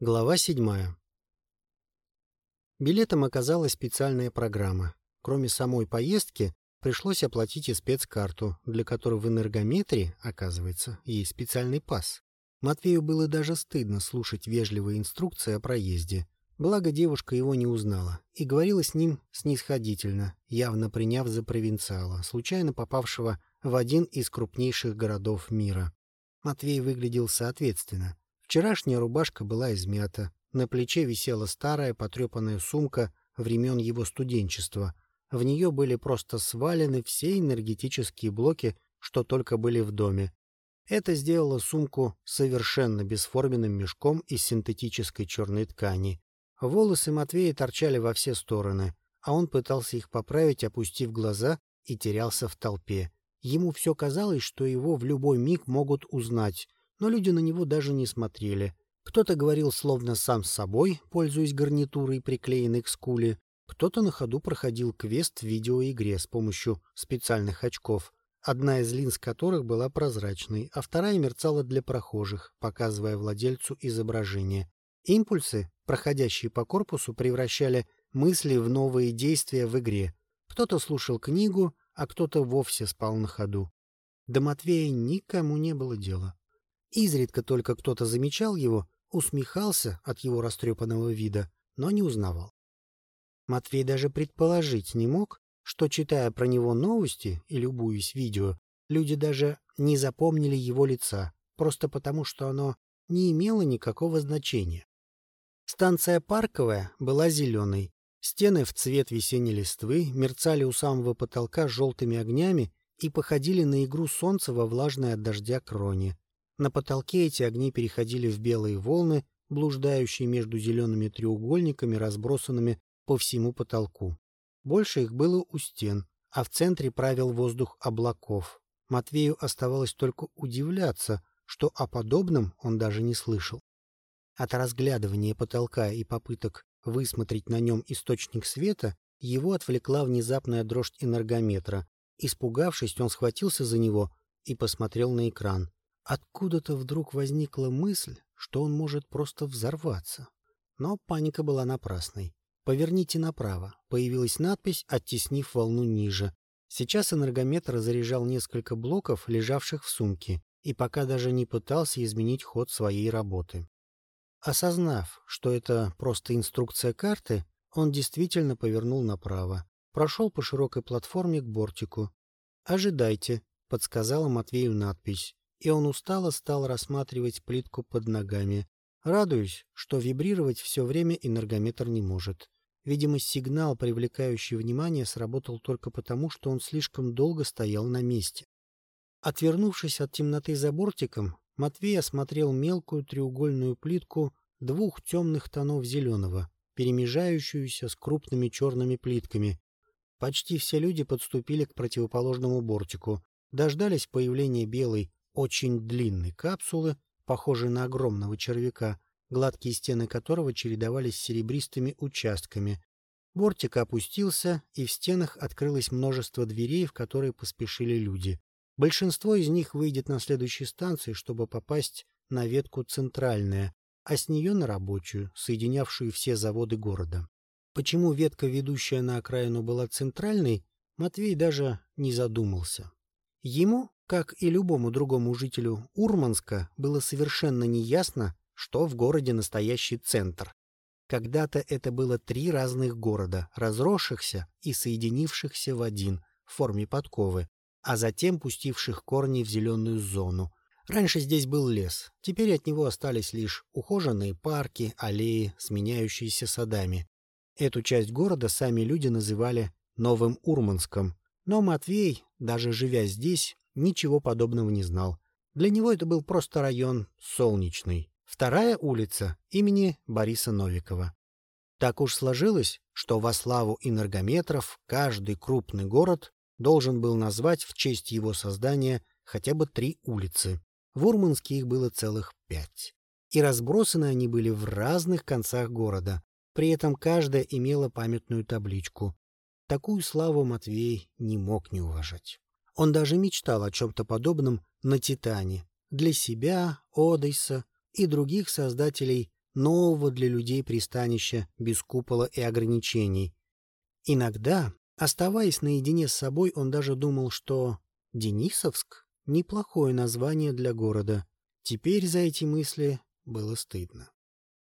Глава седьмая. Билетом оказалась специальная программа. Кроме самой поездки, пришлось оплатить и спецкарту, для которой в энергометре, оказывается, есть специальный пас. Матвею было даже стыдно слушать вежливые инструкции о проезде. Благо девушка его не узнала и говорила с ним снисходительно, явно приняв за провинциала, случайно попавшего в один из крупнейших городов мира. Матвей выглядел соответственно. Вчерашняя рубашка была измята, на плече висела старая потрепанная сумка времен его студенчества. В нее были просто свалены все энергетические блоки, что только были в доме. Это сделало сумку совершенно бесформенным мешком из синтетической черной ткани. Волосы Матвея торчали во все стороны, а он пытался их поправить, опустив глаза, и терялся в толпе. Ему все казалось, что его в любой миг могут узнать, но люди на него даже не смотрели. Кто-то говорил словно сам с собой, пользуясь гарнитурой, приклеенной к скуле, кто-то на ходу проходил квест в видеоигре с помощью специальных очков, одна из линз которых была прозрачной, а вторая мерцала для прохожих, показывая владельцу изображение. Импульсы, проходящие по корпусу, превращали мысли в новые действия в игре. Кто-то слушал книгу, а кто-то вовсе спал на ходу. До Матвея никому не было дела. Изредка только кто-то замечал его, усмехался от его растрепанного вида, но не узнавал. Матвей даже предположить не мог, что, читая про него новости и любуясь видео, люди даже не запомнили его лица, просто потому, что оно не имело никакого значения. Станция Парковая была зеленой, стены в цвет весенней листвы мерцали у самого потолка желтыми огнями и походили на игру солнца во влажной от дождя кроне. На потолке эти огни переходили в белые волны, блуждающие между зелеными треугольниками, разбросанными по всему потолку. Больше их было у стен, а в центре правил воздух облаков. Матвею оставалось только удивляться, что о подобном он даже не слышал. От разглядывания потолка и попыток высмотреть на нем источник света его отвлекла внезапная дрожь энергометра. Испугавшись, он схватился за него и посмотрел на экран. Откуда-то вдруг возникла мысль, что он может просто взорваться. Но паника была напрасной. «Поверните направо», появилась надпись, оттеснив волну ниже. Сейчас энергометр заряжал несколько блоков, лежавших в сумке, и пока даже не пытался изменить ход своей работы. Осознав, что это просто инструкция карты, он действительно повернул направо, прошел по широкой платформе к бортику. «Ожидайте», — подсказала Матвею надпись и он устало стал рассматривать плитку под ногами, радуясь, что вибрировать все время энергометр не может. Видимо, сигнал, привлекающий внимание, сработал только потому, что он слишком долго стоял на месте. Отвернувшись от темноты за бортиком, Матвей осмотрел мелкую треугольную плитку двух темных тонов зеленого, перемежающуюся с крупными черными плитками. Почти все люди подступили к противоположному бортику, дождались появления белой, очень длинной капсулы, похожей на огромного червяка, гладкие стены которого чередовались с серебристыми участками. Бортик опустился, и в стенах открылось множество дверей, в которые поспешили люди. Большинство из них выйдет на следующей станции, чтобы попасть на ветку центральная, а с нее на рабочую, соединявшую все заводы города. Почему ветка, ведущая на окраину, была центральной, Матвей даже не задумался. Ему как и любому другому жителю Урманска, было совершенно неясно, что в городе настоящий центр. Когда-то это было три разных города, разросшихся и соединившихся в один в форме подковы, а затем пустивших корни в зеленую зону. Раньше здесь был лес, теперь от него остались лишь ухоженные парки, аллеи, сменяющиеся садами. Эту часть города сами люди называли Новым Урманском, но Матвей, даже живя здесь, ничего подобного не знал. Для него это был просто район Солнечный. Вторая улица имени Бориса Новикова. Так уж сложилось, что во славу энергометров каждый крупный город должен был назвать в честь его создания хотя бы три улицы. В Урманске их было целых пять. И разбросаны они были в разных концах города. При этом каждая имела памятную табличку. Такую славу Матвей не мог не уважать. Он даже мечтал о чем-то подобном на «Титане» для себя, Одесса и других создателей нового для людей пристанища без купола и ограничений. Иногда, оставаясь наедине с собой, он даже думал, что Денисовск — неплохое название для города. Теперь за эти мысли было стыдно.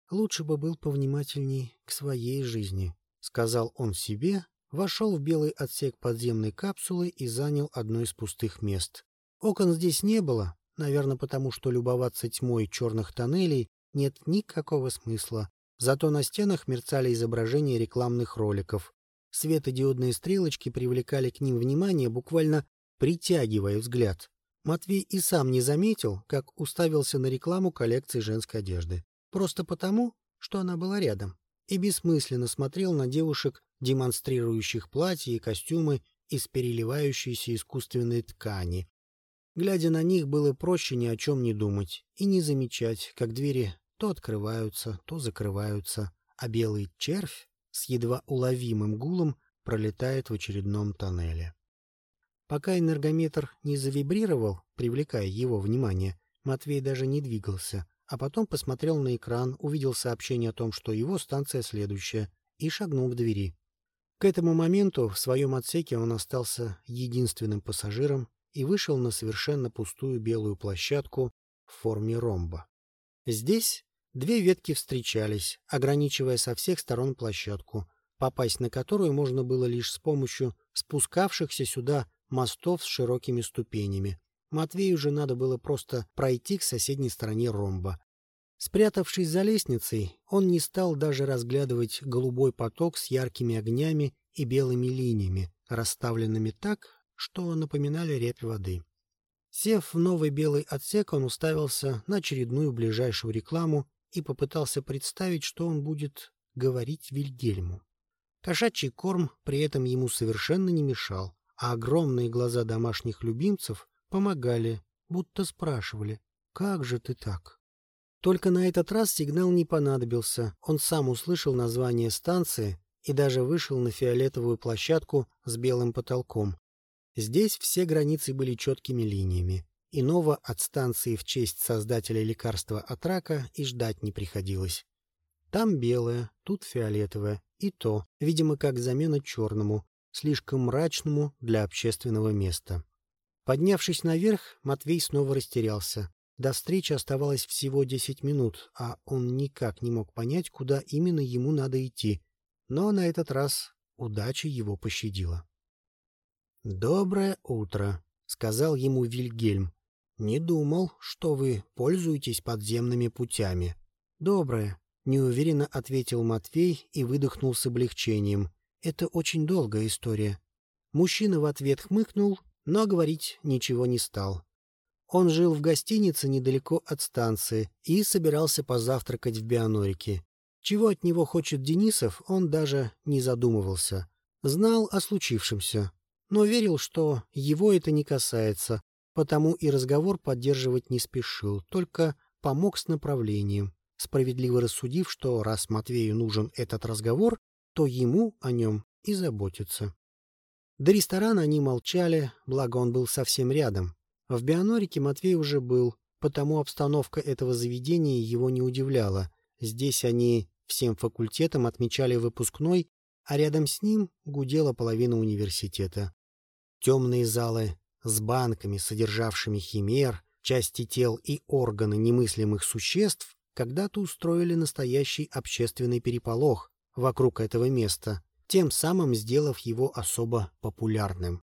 Лучше бы был повнимательней к своей жизни, — сказал он себе, вошел в белый отсек подземной капсулы и занял одно из пустых мест. Окон здесь не было, наверное, потому что любоваться тьмой черных тоннелей нет никакого смысла. Зато на стенах мерцали изображения рекламных роликов. Светодиодные стрелочки привлекали к ним внимание, буквально притягивая взгляд. Матвей и сам не заметил, как уставился на рекламу коллекции женской одежды. Просто потому, что она была рядом. И бессмысленно смотрел на девушек, демонстрирующих платья и костюмы из переливающейся искусственной ткани. Глядя на них, было проще ни о чем не думать и не замечать, как двери то открываются, то закрываются, а белый червь с едва уловимым гулом пролетает в очередном тоннеле. Пока энергометр не завибрировал, привлекая его внимание, Матвей даже не двигался, а потом посмотрел на экран, увидел сообщение о том, что его станция следующая, и шагнул к двери. К этому моменту в своем отсеке он остался единственным пассажиром и вышел на совершенно пустую белую площадку в форме ромба. Здесь две ветки встречались, ограничивая со всех сторон площадку, попасть на которую можно было лишь с помощью спускавшихся сюда мостов с широкими ступенями. Матвею же надо было просто пройти к соседней стороне ромба. Спрятавшись за лестницей, он не стал даже разглядывать голубой поток с яркими огнями и белыми линиями, расставленными так, что напоминали репь воды. Сев в новый белый отсек, он уставился на очередную ближайшую рекламу и попытался представить, что он будет говорить Вильгельму. Кошачий корм при этом ему совершенно не мешал а огромные глаза домашних любимцев помогали, будто спрашивали «Как же ты так?». Только на этот раз сигнал не понадобился, он сам услышал название станции и даже вышел на фиолетовую площадку с белым потолком. Здесь все границы были четкими линиями. Иного от станции в честь создателя лекарства от рака и ждать не приходилось. Там белое, тут фиолетовое, и то, видимо, как замена черному, слишком мрачному для общественного места. Поднявшись наверх, Матвей снова растерялся. До встречи оставалось всего десять минут, а он никак не мог понять, куда именно ему надо идти. Но на этот раз удача его пощадила. «Доброе утро», — сказал ему Вильгельм. «Не думал, что вы пользуетесь подземными путями». «Доброе», — неуверенно ответил Матвей и выдохнул с облегчением. Это очень долгая история. Мужчина в ответ хмыкнул, но говорить ничего не стал. Он жил в гостинице недалеко от станции и собирался позавтракать в Бионорике. Чего от него хочет Денисов, он даже не задумывался. Знал о случившемся, но верил, что его это не касается, потому и разговор поддерживать не спешил, только помог с направлением, справедливо рассудив, что раз Матвею нужен этот разговор, то ему о нем и заботиться. До ресторана они молчали, благо он был совсем рядом. В Бионорике Матвей уже был, потому обстановка этого заведения его не удивляла. Здесь они всем факультетом отмечали выпускной, а рядом с ним гудела половина университета. Темные залы с банками, содержавшими химер, части тел и органы немыслимых существ, когда-то устроили настоящий общественный переполох, вокруг этого места, тем самым сделав его особо популярным.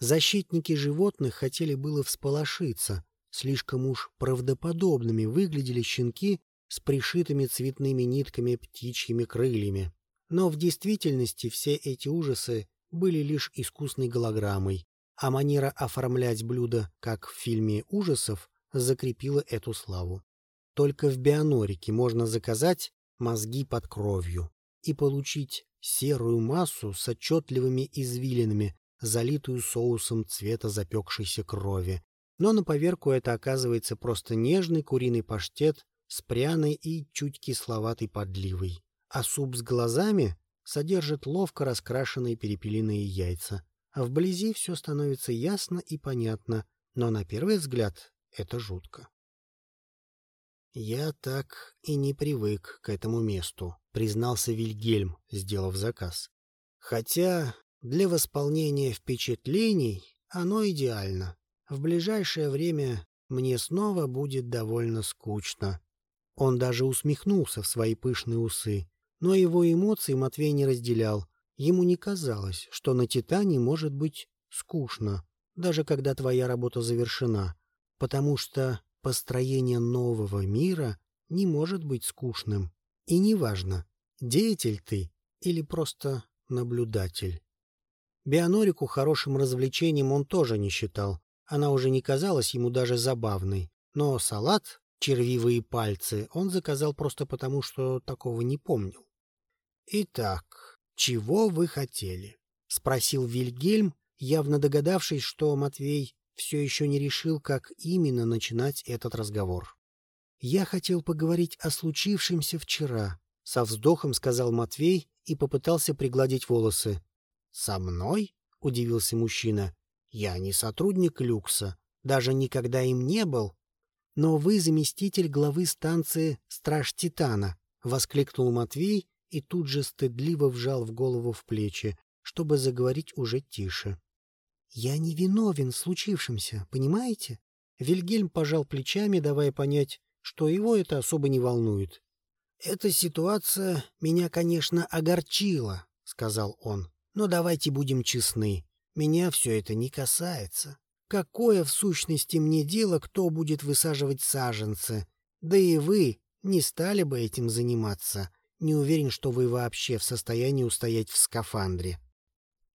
Защитники животных хотели было всполошиться, слишком уж правдоподобными выглядели щенки с пришитыми цветными нитками птичьими крыльями. Но в действительности все эти ужасы были лишь искусной голограммой, а манера оформлять блюда, как в фильме ужасов, закрепила эту славу. Только в Бионорике можно заказать мозги под кровью и получить серую массу с отчетливыми извилинами, залитую соусом цвета запекшейся крови. Но на поверку это оказывается просто нежный куриный паштет с пряной и чуть кисловатой подливой. А суп с глазами содержит ловко раскрашенные перепелиные яйца. А вблизи все становится ясно и понятно, но на первый взгляд это жутко. «Я так и не привык к этому месту», — признался Вильгельм, сделав заказ. «Хотя для восполнения впечатлений оно идеально. В ближайшее время мне снова будет довольно скучно». Он даже усмехнулся в свои пышные усы, но его эмоции Матвей не разделял. Ему не казалось, что на «Титане» может быть скучно, даже когда твоя работа завершена, потому что построение нового мира не может быть скучным. И неважно, деятель ты или просто наблюдатель. Бионорику хорошим развлечением он тоже не считал. Она уже не казалась ему даже забавной. Но салат, червивые пальцы, он заказал просто потому, что такого не помнил. «Итак, чего вы хотели?» — спросил Вильгельм, явно догадавшись, что Матвей все еще не решил, как именно начинать этот разговор. «Я хотел поговорить о случившемся вчера», — со вздохом сказал Матвей и попытался пригладить волосы. «Со мной?» — удивился мужчина. «Я не сотрудник люкса, даже никогда им не был». «Но вы заместитель главы станции «Страж Титана», — воскликнул Матвей и тут же стыдливо вжал в голову в плечи, чтобы заговорить уже тише. «Я не виновен в случившемся, понимаете?» Вильгельм пожал плечами, давая понять, что его это особо не волнует. «Эта ситуация меня, конечно, огорчила», — сказал он. «Но давайте будем честны. Меня все это не касается. Какое в сущности мне дело, кто будет высаживать саженцы? Да и вы не стали бы этим заниматься. Не уверен, что вы вообще в состоянии устоять в скафандре».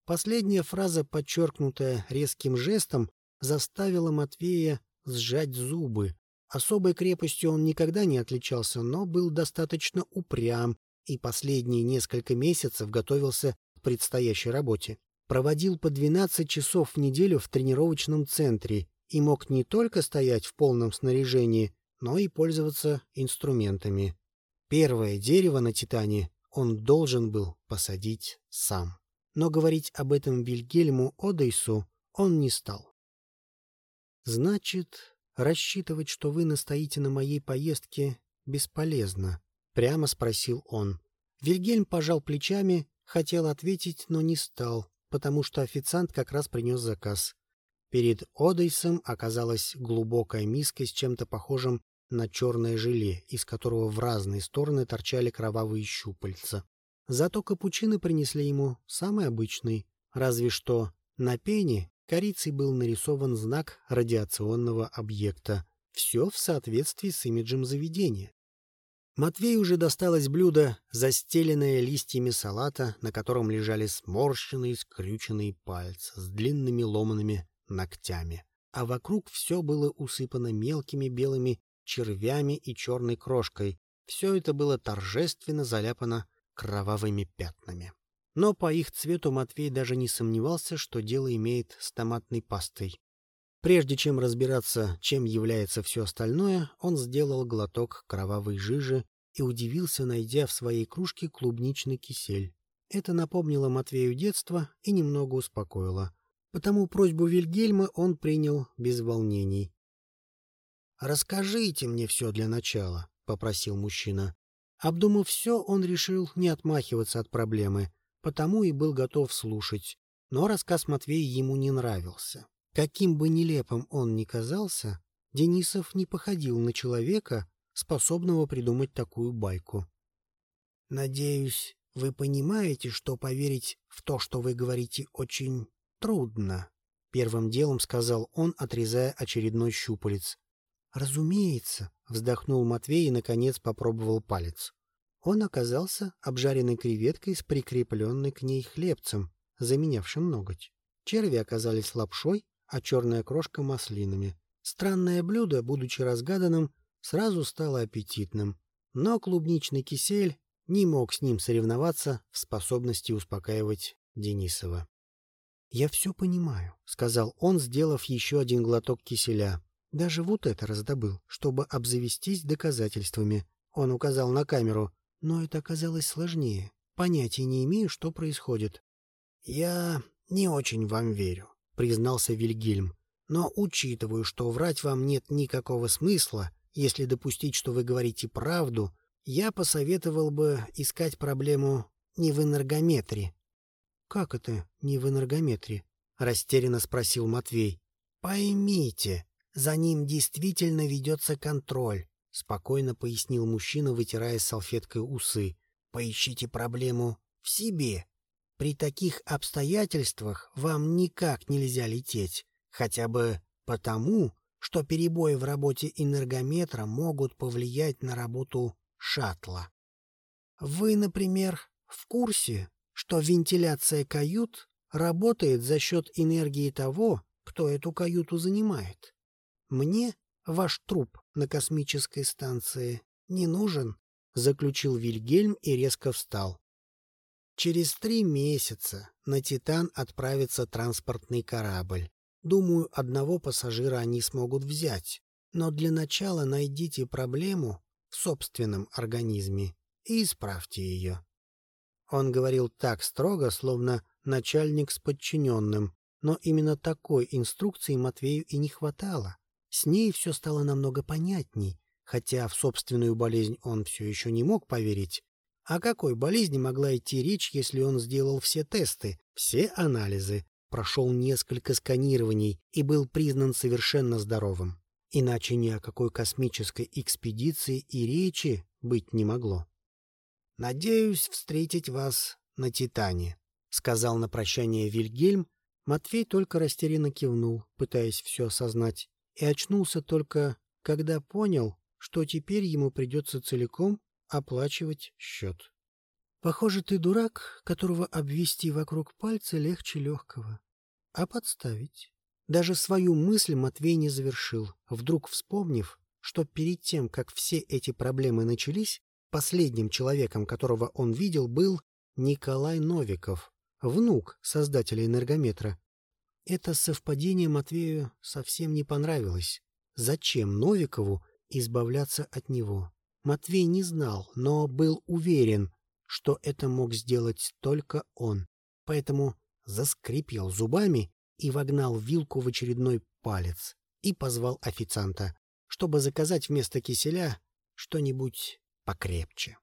Последняя фраза, подчеркнутая резким жестом, заставила Матвея сжать зубы. Особой крепостью он никогда не отличался, но был достаточно упрям и последние несколько месяцев готовился предстоящей работе. Проводил по 12 часов в неделю в тренировочном центре и мог не только стоять в полном снаряжении, но и пользоваться инструментами. Первое дерево на Титане он должен был посадить сам но говорить об этом Вильгельму Одейсу он не стал. «Значит, рассчитывать, что вы настоите на моей поездке, бесполезно?» — прямо спросил он. Вильгельм пожал плечами, хотел ответить, но не стал, потому что официант как раз принес заказ. Перед Одейсом оказалась глубокая миска с чем-то похожим на черное желе, из которого в разные стороны торчали кровавые щупальца. Зато капучино принесли ему самый обычный, разве что на пене корицей был нарисован знак радиационного объекта. Все в соответствии с имиджем заведения. Матвей уже досталось блюдо, застеленное листьями салата, на котором лежали сморщенные скрюченные пальцы с длинными ломанными ногтями. А вокруг все было усыпано мелкими белыми червями и черной крошкой. Все это было торжественно заляпано кровавыми пятнами. Но по их цвету Матвей даже не сомневался, что дело имеет с томатной пастой. Прежде чем разбираться, чем является все остальное, он сделал глоток кровавой жижи и удивился, найдя в своей кружке клубничный кисель. Это напомнило Матвею детство и немного успокоило. Потому просьбу Вильгельма он принял без волнений. «Расскажите мне все для начала», — попросил мужчина. Обдумав все, он решил не отмахиваться от проблемы, потому и был готов слушать. Но рассказ Матвея ему не нравился. Каким бы нелепым он ни казался, Денисов не походил на человека, способного придумать такую байку. «Надеюсь, вы понимаете, что поверить в то, что вы говорите, очень трудно», — первым делом сказал он, отрезая очередной щупалец. «Разумеется», — вздохнул Матвей и, наконец, попробовал палец. Он оказался обжаренной креветкой с прикрепленной к ней хлебцем, заменявшим ноготь. Черви оказались лапшой, а черная крошка — маслинами. Странное блюдо, будучи разгаданным, сразу стало аппетитным. Но клубничный кисель не мог с ним соревноваться в способности успокаивать Денисова. «Я все понимаю», — сказал он, сделав еще один глоток киселя. Даже вот это раздобыл, чтобы обзавестись доказательствами. Он указал на камеру, но это оказалось сложнее. Понятия не имею, что происходит. — Я не очень вам верю, — признался Вильгельм. — Но учитываю, что врать вам нет никакого смысла, если допустить, что вы говорите правду, я посоветовал бы искать проблему не в энергометре. — Как это не в энергометре? — растерянно спросил Матвей. — Поймите, за ним действительно ведется контроль, — спокойно пояснил мужчина, вытирая салфеткой усы. — Поищите проблему в себе. При таких обстоятельствах вам никак нельзя лететь, хотя бы потому, что перебои в работе энергометра могут повлиять на работу шаттла. Вы, например, в курсе, что вентиляция кают работает за счет энергии того, кто эту каюту занимает? Мне ваш труп на космической станции не нужен, — заключил Вильгельм и резко встал. Через три месяца на «Титан» отправится транспортный корабль. Думаю, одного пассажира они смогут взять. Но для начала найдите проблему в собственном организме и исправьте ее. Он говорил так строго, словно начальник с подчиненным, но именно такой инструкции Матвею и не хватало. С ней все стало намного понятней, хотя в собственную болезнь он все еще не мог поверить, о какой болезни могла идти речь, если он сделал все тесты, все анализы, прошел несколько сканирований и был признан совершенно здоровым? Иначе ни о какой космической экспедиции и речи быть не могло. «Надеюсь встретить вас на Титане», — сказал на прощание Вильгельм. Матвей только растерянно кивнул, пытаясь все осознать, и очнулся только, когда понял, что теперь ему придется целиком оплачивать счет. Похоже, ты дурак, которого обвести вокруг пальца легче легкого. А подставить? Даже свою мысль Матвей не завершил, вдруг вспомнив, что перед тем, как все эти проблемы начались, последним человеком, которого он видел, был Николай Новиков, внук создателя энергометра. Это совпадение Матвею совсем не понравилось. Зачем Новикову избавляться от него? Матвей не знал, но был уверен, что это мог сделать только он. Поэтому заскрипел зубами и вогнал вилку в очередной палец и позвал официанта, чтобы заказать вместо киселя что-нибудь покрепче.